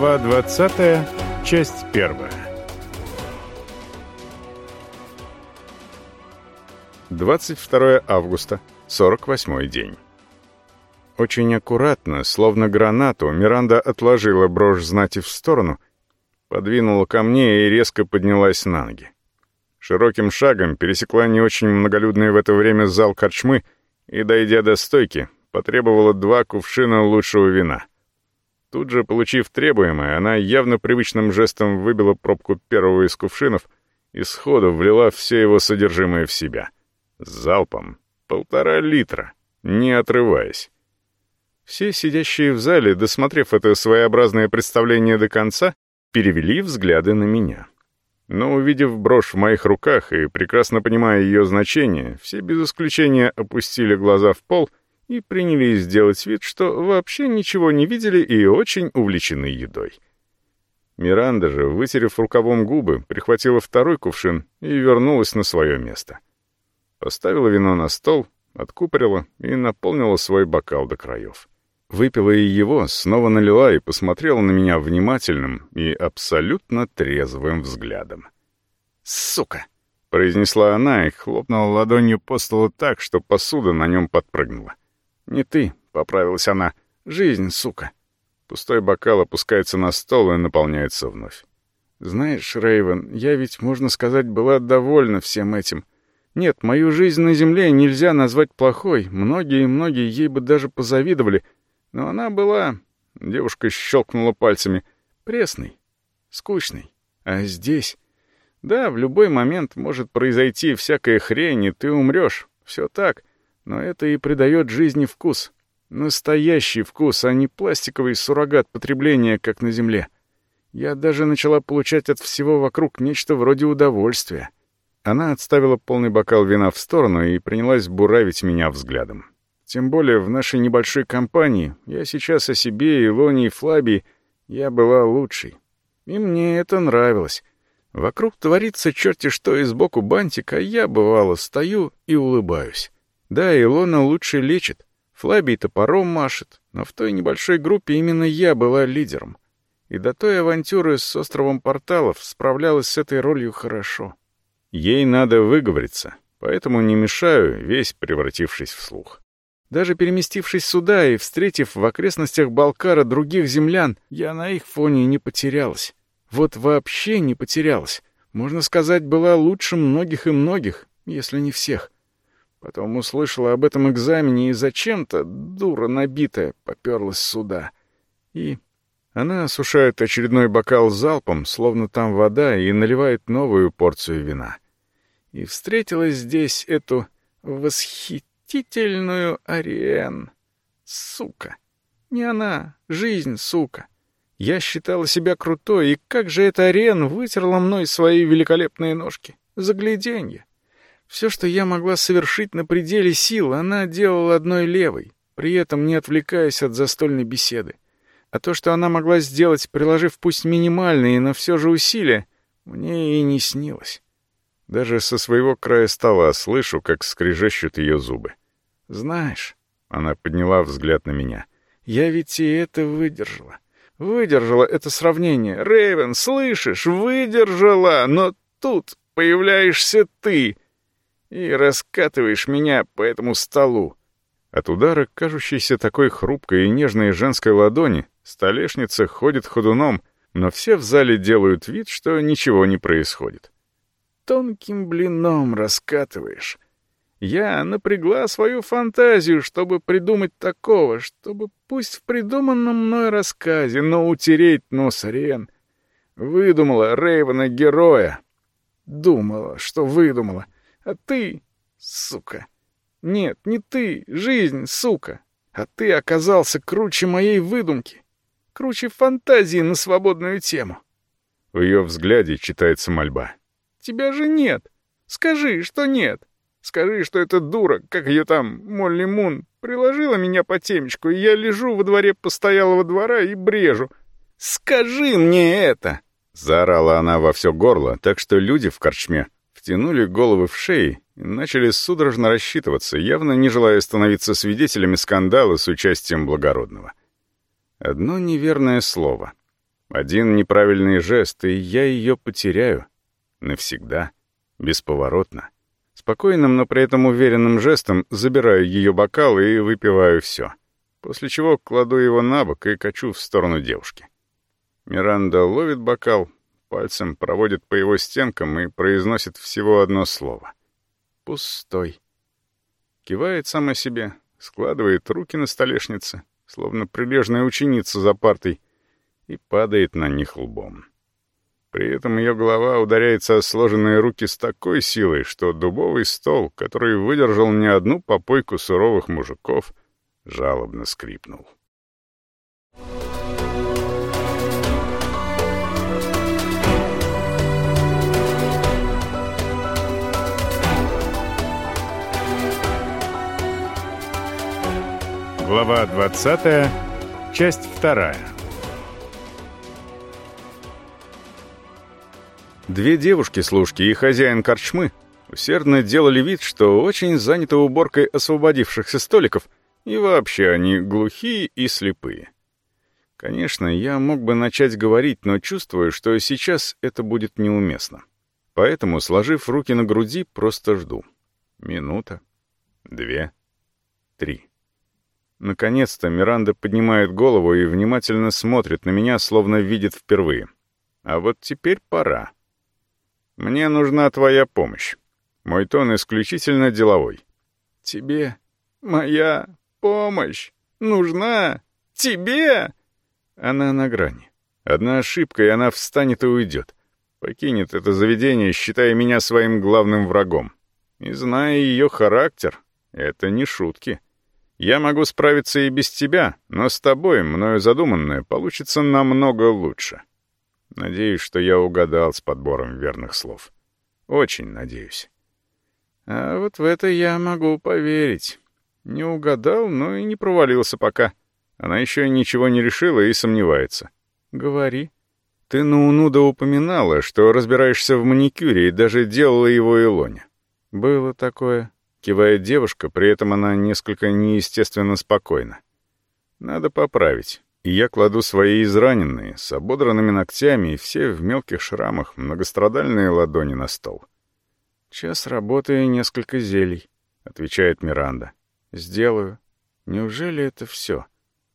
Глава 20, часть 1. Двадцать второе августа, сорок восьмой день. Очень аккуратно, словно гранату, Миранда отложила брошь знати в сторону, подвинула ко мне и резко поднялась на ноги. Широким шагом пересекла не очень многолюдный в это время зал корчмы и, дойдя до стойки, потребовала два кувшина лучшего вина. Тут же, получив требуемое, она явно привычным жестом выбила пробку первого из кувшинов и сходу влила все его содержимое в себя. Залпом. Полтора литра. Не отрываясь. Все сидящие в зале, досмотрев это своеобразное представление до конца, перевели взгляды на меня. Но увидев брошь в моих руках и прекрасно понимая ее значение, все без исключения опустили глаза в пол — и принялись делать вид, что вообще ничего не видели и очень увлечены едой. Миранда же, вытерев рукавом губы, прихватила второй кувшин и вернулась на свое место. Поставила вино на стол, откупорила и наполнила свой бокал до краев. Выпила и его, снова налила и посмотрела на меня внимательным и абсолютно трезвым взглядом. «Сука!» — произнесла она и хлопнула ладонью по столу так, что посуда на нем подпрыгнула. «Не ты», — поправилась она. «Жизнь, сука». Пустой бокал опускается на стол и наполняется вновь. «Знаешь, Рейвен, я ведь, можно сказать, была довольна всем этим. Нет, мою жизнь на земле нельзя назвать плохой. Многие-многие ей бы даже позавидовали. Но она была...» Девушка щелкнула пальцами. «Пресной, скучной. А здесь...» «Да, в любой момент может произойти всякая хрень, и ты умрешь. Все так. Но это и придает жизни вкус. Настоящий вкус, а не пластиковый суррогат потребления, как на Земле. Я даже начала получать от всего вокруг нечто вроде удовольствия. Она отставила полный бокал вина в сторону и принялась буравить меня взглядом. Тем более в нашей небольшой компании, я сейчас о себе, Илоне и Флабии, я была лучшей. И мне это нравилось. Вокруг творится черти что и сбоку бантик, а я, бывало, стою и улыбаюсь. Да, Илона лучше лечит. Флабий топором машет, но в той небольшой группе именно я была лидером. И до той авантюры с островом порталов справлялась с этой ролью хорошо. Ей надо выговориться, поэтому не мешаю, весь превратившись в слух. Даже переместившись сюда и встретив в окрестностях Балкара других землян, я на их фоне не потерялась. Вот вообще не потерялась. Можно сказать, была лучше многих и многих, если не всех. Потом услышала об этом экзамене и зачем-то, дура набитая, поперлась сюда. И она осушает очередной бокал залпом, словно там вода, и наливает новую порцию вина. И встретила здесь эту восхитительную Ариен. Сука. Не она, жизнь, сука. Я считала себя крутой, и как же эта Ариен вытерла мной свои великолепные ножки. Загляденье. Все, что я могла совершить на пределе сил, она делала одной левой, при этом не отвлекаясь от застольной беседы. А то, что она могла сделать, приложив пусть минимальные, но все же усилия, мне и не снилось. Даже со своего края стола слышу, как скрежещут ее зубы. «Знаешь...» — она подняла взгляд на меня. «Я ведь и это выдержала. Выдержала это сравнение. Рэйвен, слышишь? Выдержала! Но тут появляешься ты!» И раскатываешь меня по этому столу. От удара, кажущейся такой хрупкой и нежной женской ладони, столешница ходит ходуном, но все в зале делают вид, что ничего не происходит. Тонким блином раскатываешь. Я напрягла свою фантазию, чтобы придумать такого, чтобы пусть в придуманном мной рассказе, но утереть нос Рен. Выдумала Рейвена героя. Думала, что выдумала — а ты, сука... Нет, не ты, жизнь, сука. А ты оказался круче моей выдумки. Круче фантазии на свободную тему. В ее взгляде читается мольба. Тебя же нет. Скажи, что нет. Скажи, что эта дура, как ее там, Молли Мун, приложила меня по темечку, и я лежу во дворе постоялого двора и брежу. Скажи мне это!» Заорала она во все горло, так что люди в корчме втянули головы в шеи и начали судорожно рассчитываться, явно не желая становиться свидетелями скандала с участием благородного. Одно неверное слово. Один неправильный жест, и я ее потеряю. Навсегда. Бесповоротно. Спокойным, но при этом уверенным жестом забираю ее бокал и выпиваю все. После чего кладу его на бок и качу в сторону девушки. Миранда ловит бокал, пальцем проводит по его стенкам и произносит всего одно слово. «Пустой». Кивает сама себе, складывает руки на столешнице, словно прилежная ученица за партой, и падает на них лбом. При этом ее голова ударяется о сложенные руки с такой силой, что дубовый стол, который выдержал не одну попойку суровых мужиков, жалобно скрипнул. Глава 20, часть 2. Две девушки-служки и хозяин корчмы усердно делали вид, что очень заняты уборкой освободившихся столиков, и вообще они глухие и слепые. Конечно, я мог бы начать говорить, но чувствую, что сейчас это будет неуместно. Поэтому, сложив руки на груди, просто жду. Минута, две, три. Наконец-то Миранда поднимает голову и внимательно смотрит на меня, словно видит впервые. А вот теперь пора. Мне нужна твоя помощь. Мой тон исключительно деловой. Тебе моя помощь нужна? Тебе? Она на грани. Одна ошибка, и она встанет и уйдет. Покинет это заведение, считая меня своим главным врагом. И зная ее характер, это не шутки. Я могу справиться и без тебя, но с тобой, мною задуманное, получится намного лучше. Надеюсь, что я угадал с подбором верных слов. Очень надеюсь. А вот в это я могу поверить. Не угадал, но и не провалился пока. Она еще ничего не решила и сомневается. Говори. Ты на Унуда упоминала, что разбираешься в маникюре и даже делала его Илоне. Было такое. Кивает девушка, при этом она несколько неестественно спокойна. Надо поправить. И я кладу свои израненные, с ободранными ногтями и все в мелких шрамах, многострадальные ладони на стол. «Час работы и несколько зелий», — отвечает Миранда. «Сделаю. Неужели это все?»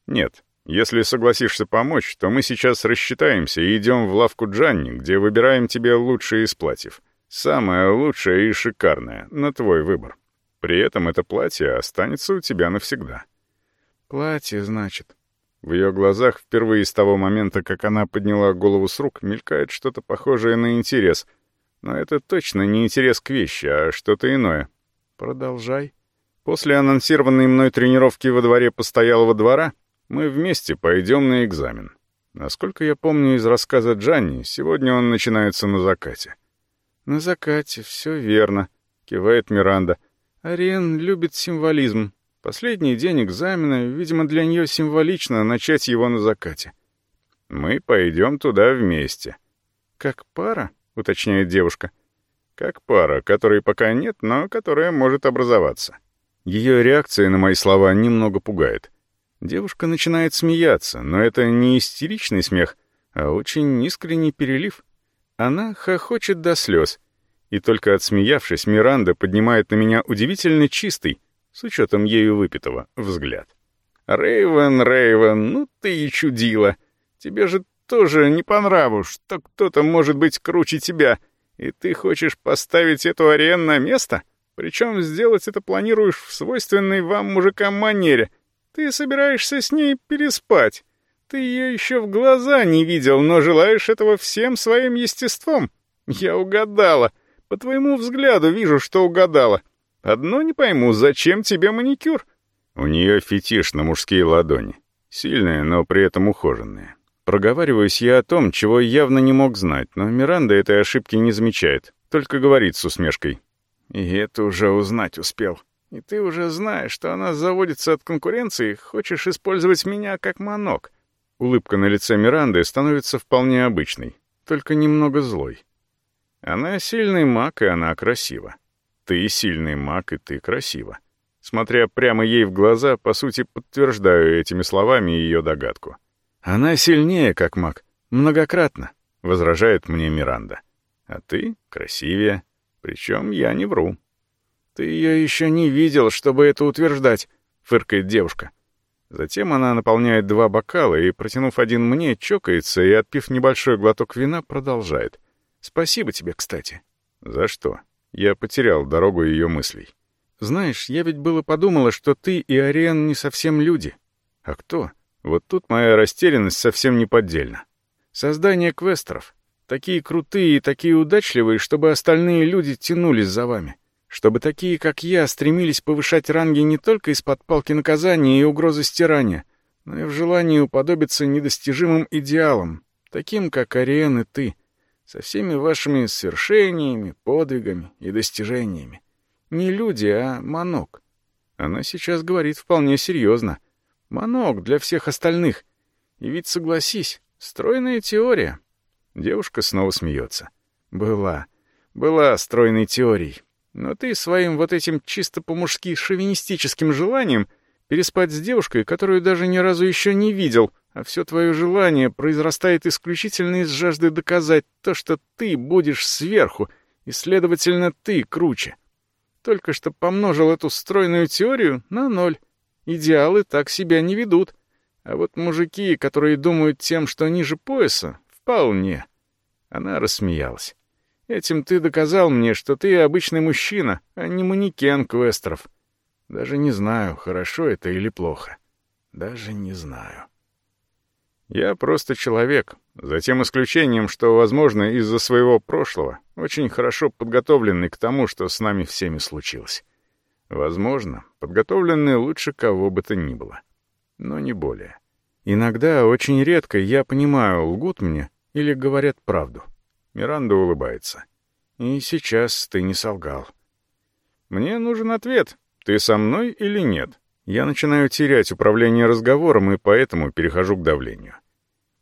«Нет. Если согласишься помочь, то мы сейчас рассчитаемся и идем в лавку Джанни, где выбираем тебе лучшие из платьев. Самое лучшее и шикарное, на твой выбор». При этом это платье останется у тебя навсегда. Платье, значит. В ее глазах впервые с того момента, как она подняла голову с рук, мелькает что-то похожее на интерес. Но это точно не интерес к вещи, а что-то иное. Продолжай. После анонсированной мной тренировки во дворе постоялого двора мы вместе пойдем на экзамен. Насколько я помню из рассказа Джанни, сегодня он начинается на закате. «На закате, все верно», — кивает Миранда. Ариен любит символизм. Последний день экзамена, видимо, для нее символично начать его на закате. Мы пойдем туда вместе. Как пара, уточняет девушка. Как пара, которой пока нет, но которая может образоваться. Ее реакция на мои слова немного пугает. Девушка начинает смеяться, но это не истеричный смех, а очень искренний перелив. Она хохочет до слез — и только отсмеявшись, Миранда поднимает на меня удивительно чистый, с учетом ею выпитого, взгляд. Рейвен, Рейвен, ну ты и чудила. Тебе же тоже не по нраву, что кто-то может быть круче тебя, и ты хочешь поставить эту Ариен на место? Причем сделать это планируешь в свойственной вам мужикам манере. Ты собираешься с ней переспать. Ты ее еще в глаза не видел, но желаешь этого всем своим естеством. Я угадала. По твоему взгляду вижу, что угадала. Одно не пойму, зачем тебе маникюр?» У нее фетиш на мужские ладони. Сильные, но при этом ухоженные. Проговариваюсь я о том, чего явно не мог знать, но Миранда этой ошибки не замечает, только говорит с усмешкой. «И это уже узнать успел. И ты уже знаешь, что она заводится от конкуренции, хочешь использовать меня как манок». Улыбка на лице Миранды становится вполне обычной, только немного злой. Она сильный маг, и она красива. Ты сильный маг, и ты красива. Смотря прямо ей в глаза, по сути, подтверждаю этими словами ее догадку. Она сильнее, как маг. Многократно, возражает мне Миранда. А ты красивее. Причем я не вру. Ты ее еще не видел, чтобы это утверждать, фыркает девушка. Затем она наполняет два бокала и, протянув один мне, чокается и, отпив небольшой глоток вина, продолжает. «Спасибо тебе, кстати». «За что?» Я потерял дорогу ее мыслей. «Знаешь, я ведь было подумала, что ты и Ариен не совсем люди. А кто? Вот тут моя растерянность совсем неподдельна. Создание квестеров. Такие крутые и такие удачливые, чтобы остальные люди тянулись за вами чтобы такие, как я, стремились повышать ранги не только из-под палки наказания и угрозы стирания, но и в желании уподобиться недостижимым идеалам, таким, как Ариен и ты, со всеми вашими свершениями, подвигами и достижениями. Не люди, а манок. Она сейчас говорит вполне серьезно. Манок для всех остальных. И ведь согласись, стройная теория. Девушка снова смеется. Была. Была стройной теорией. Но ты своим вот этим чисто по-мужски шовинистическим желанием переспать с девушкой, которую даже ни разу еще не видел, а все твое желание произрастает исключительно из жажды доказать то, что ты будешь сверху, и, следовательно, ты круче. Только что помножил эту стройную теорию на ноль. Идеалы так себя не ведут. А вот мужики, которые думают тем, что ниже пояса, вполне. Она рассмеялась. Этим ты доказал мне, что ты обычный мужчина, а не манекен квестеров. Даже не знаю, хорошо это или плохо. Даже не знаю. Я просто человек, за тем исключением, что, возможно, из-за своего прошлого, очень хорошо подготовленный к тому, что с нами всеми случилось. Возможно, подготовленный лучше кого бы то ни было. Но не более. Иногда, очень редко, я понимаю, лгут мне или говорят правду. Миранда улыбается. «И сейчас ты не солгал». «Мне нужен ответ. Ты со мной или нет?» Я начинаю терять управление разговором и поэтому перехожу к давлению.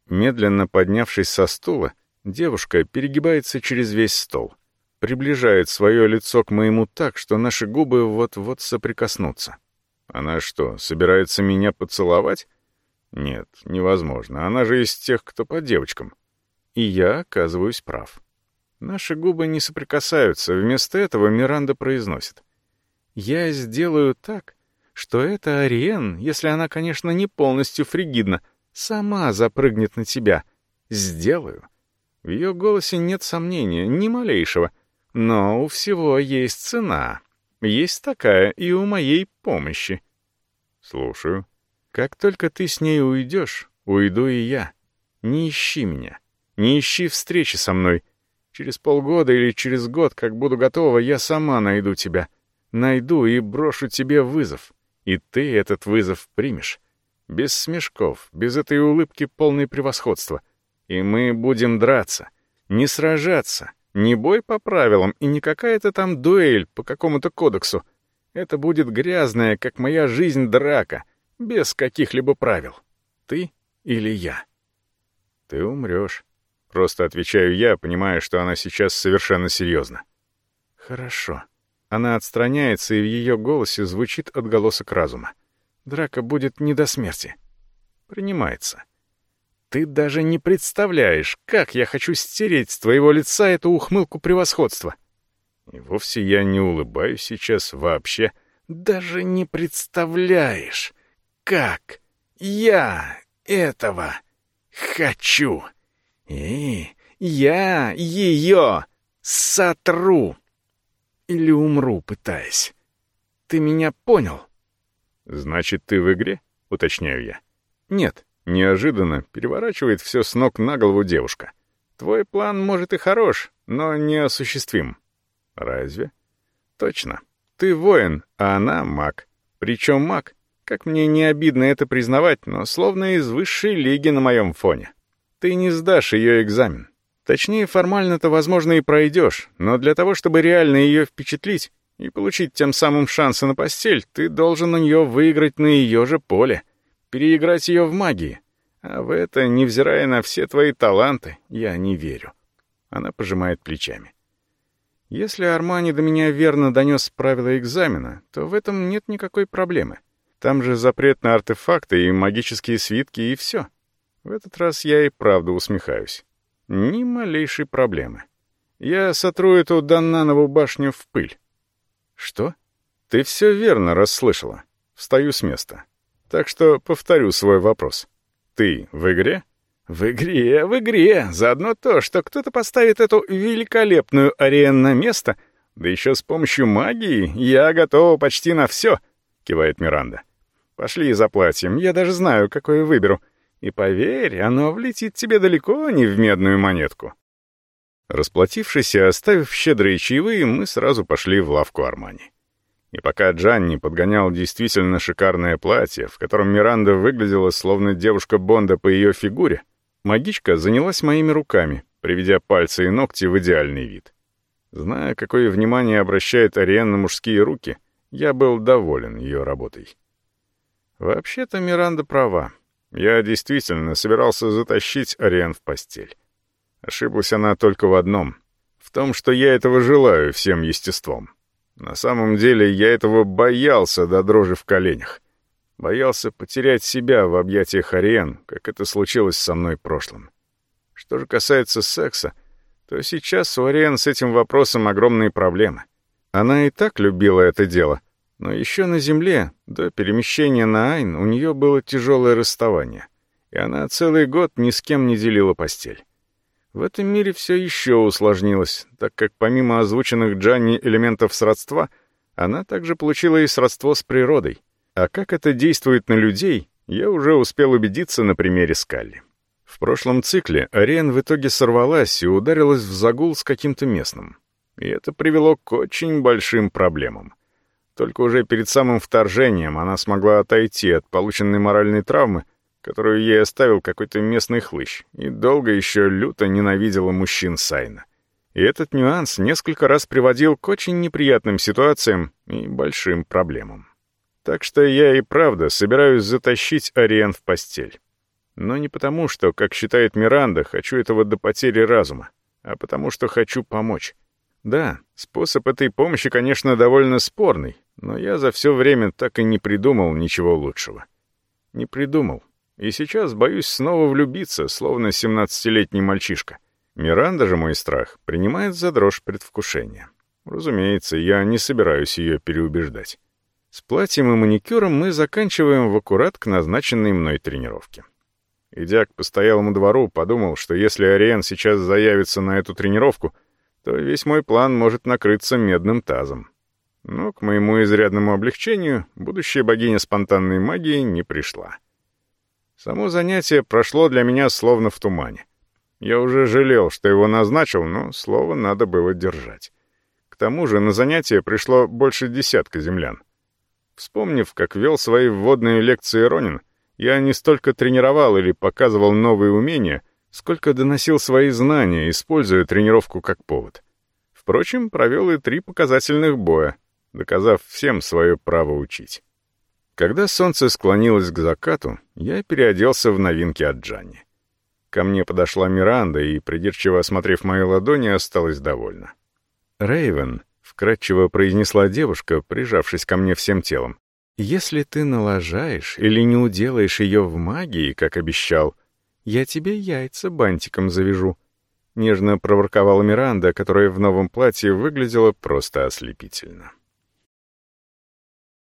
Медленно поднявшись со стула, девушка перегибается через весь стол, приближает свое лицо к моему так, что наши губы вот-вот соприкоснутся. Она что, собирается меня поцеловать? Нет, невозможно. Она же из тех, кто по девочкам и я оказываюсь прав. Наши губы не соприкасаются, вместо этого Миранда произносит. «Я сделаю так, что эта Ариен, если она, конечно, не полностью фригидна, сама запрыгнет на тебя. Сделаю». В ее голосе нет сомнения, ни малейшего. Но у всего есть цена. Есть такая и у моей помощи. Слушаю. Как только ты с ней уйдешь, уйду и я. Не ищи меня. Не ищи встречи со мной. Через полгода или через год, как буду готова, я сама найду тебя. Найду и брошу тебе вызов. И ты этот вызов примешь. Без смешков, без этой улыбки полной превосходства. И мы будем драться. Не сражаться. Не бой по правилам и не какая-то там дуэль по какому-то кодексу. Это будет грязная, как моя жизнь, драка, без каких-либо правил. Ты или я. Ты умрешь. Просто отвечаю я, понимая, что она сейчас совершенно серьезна. «Хорошо». Она отстраняется, и в ее голосе звучит отголосок разума. «Драка будет не до смерти». Принимается. «Ты даже не представляешь, как я хочу стереть с твоего лица эту ухмылку превосходства». И вовсе я не улыбаюсь сейчас вообще. «Даже не представляешь, как я этого хочу». И я ее сотру. Или умру, пытаясь. Ты меня понял? Значит, ты в игре? Уточняю я. Нет. Неожиданно переворачивает все с ног на голову девушка. Твой план, может, и хорош, но не осуществим. Разве? Точно. Ты воин, а она маг. Причем маг, как мне не обидно это признавать, но словно из высшей лиги на моем фоне. Ты не сдашь ее экзамен. Точнее, формально-то, возможно, и пройдешь, но для того, чтобы реально ее впечатлить и получить тем самым шансы на постель, ты должен у нее выиграть на ее же поле, переиграть ее в магии. А в это, невзирая на все твои таланты, я не верю. Она пожимает плечами. Если Армани до меня верно донес правила экзамена, то в этом нет никакой проблемы. Там же запрет на артефакты и магические свитки, и все. В этот раз я и правда усмехаюсь. Ни малейшей проблемы. Я сотру эту Даннанову башню в пыль. Что? Ты все верно расслышала. Встаю с места. Так что повторю свой вопрос. Ты в игре? В игре, в игре. Заодно то, что кто-то поставит эту великолепную арену на место, да еще с помощью магии, я готова почти на все, кивает Миранда. Пошли за платьем, я даже знаю, какое выберу. И поверь, оно влетит тебе далеко не в медную монетку. Расплатившись и оставив щедрые чаевые, мы сразу пошли в лавку Армани. И пока Джанни подгонял действительно шикарное платье, в котором Миранда выглядела словно девушка Бонда по ее фигуре, магичка занялась моими руками, приведя пальцы и ногти в идеальный вид. Зная, какое внимание обращает Ариен мужские руки, я был доволен ее работой. Вообще-то Миранда права. Я действительно собирался затащить Ариен в постель. Ошиблась она только в одном — в том, что я этого желаю всем естеством. На самом деле я этого боялся до дрожи в коленях. Боялся потерять себя в объятиях Ариен, как это случилось со мной в прошлом. Что же касается секса, то сейчас у Ариен с этим вопросом огромные проблемы. Она и так любила это дело, но еще на Земле, до перемещения на Айн, у нее было тяжелое расставание, и она целый год ни с кем не делила постель. В этом мире все еще усложнилось, так как помимо озвученных Джанни элементов сродства, она также получила и сродство с природой. А как это действует на людей, я уже успел убедиться на примере Скалли. В прошлом цикле Ариен в итоге сорвалась и ударилась в загул с каким-то местным. И это привело к очень большим проблемам. Только уже перед самым вторжением она смогла отойти от полученной моральной травмы которую ей оставил какой-то местный хлыщ, и долго еще люто ненавидела мужчин Сайна. И этот нюанс несколько раз приводил к очень неприятным ситуациям и большим проблемам. Так что я и правда собираюсь затащить Ариен в постель. Но не потому, что, как считает Миранда, хочу этого до потери разума, а потому что хочу помочь. Да, способ этой помощи, конечно, довольно спорный, но я за все время так и не придумал ничего лучшего. Не придумал, и сейчас боюсь снова влюбиться, словно семнадцатилетний мальчишка. Миранда же мой страх принимает за дрожь предвкушения. Разумеется, я не собираюсь ее переубеждать. С платьем и маникюром мы заканчиваем в аккурат к назначенной мной тренировке. Идя к постоялому двору, подумал, что если Ариен сейчас заявится на эту тренировку, то весь мой план может накрыться медным тазом. Но, к моему изрядному облегчению, будущая богиня спонтанной магии не пришла. Само занятие прошло для меня словно в тумане. Я уже жалел, что его назначил, но слово надо было держать. К тому же на занятие пришло больше десятка землян. Вспомнив, как вел свои вводные лекции Ронин, я не столько тренировал или показывал новые умения, сколько доносил свои знания, используя тренировку как повод. Впрочем, провел и три показательных боя, доказав всем свое право учить. Когда солнце склонилось к закату, я переоделся в новинки от Джанни. Ко мне подошла Миранда и, придирчиво осмотрев мои ладони, осталась довольна. Рейвен, вкратчиво произнесла девушка, прижавшись ко мне всем телом, «Если ты налажаешь или не уделаешь ее в магии, как обещал, я тебе яйца бантиком завяжу». Нежно проворковала Миранда, которая в новом платье выглядела просто ослепительно.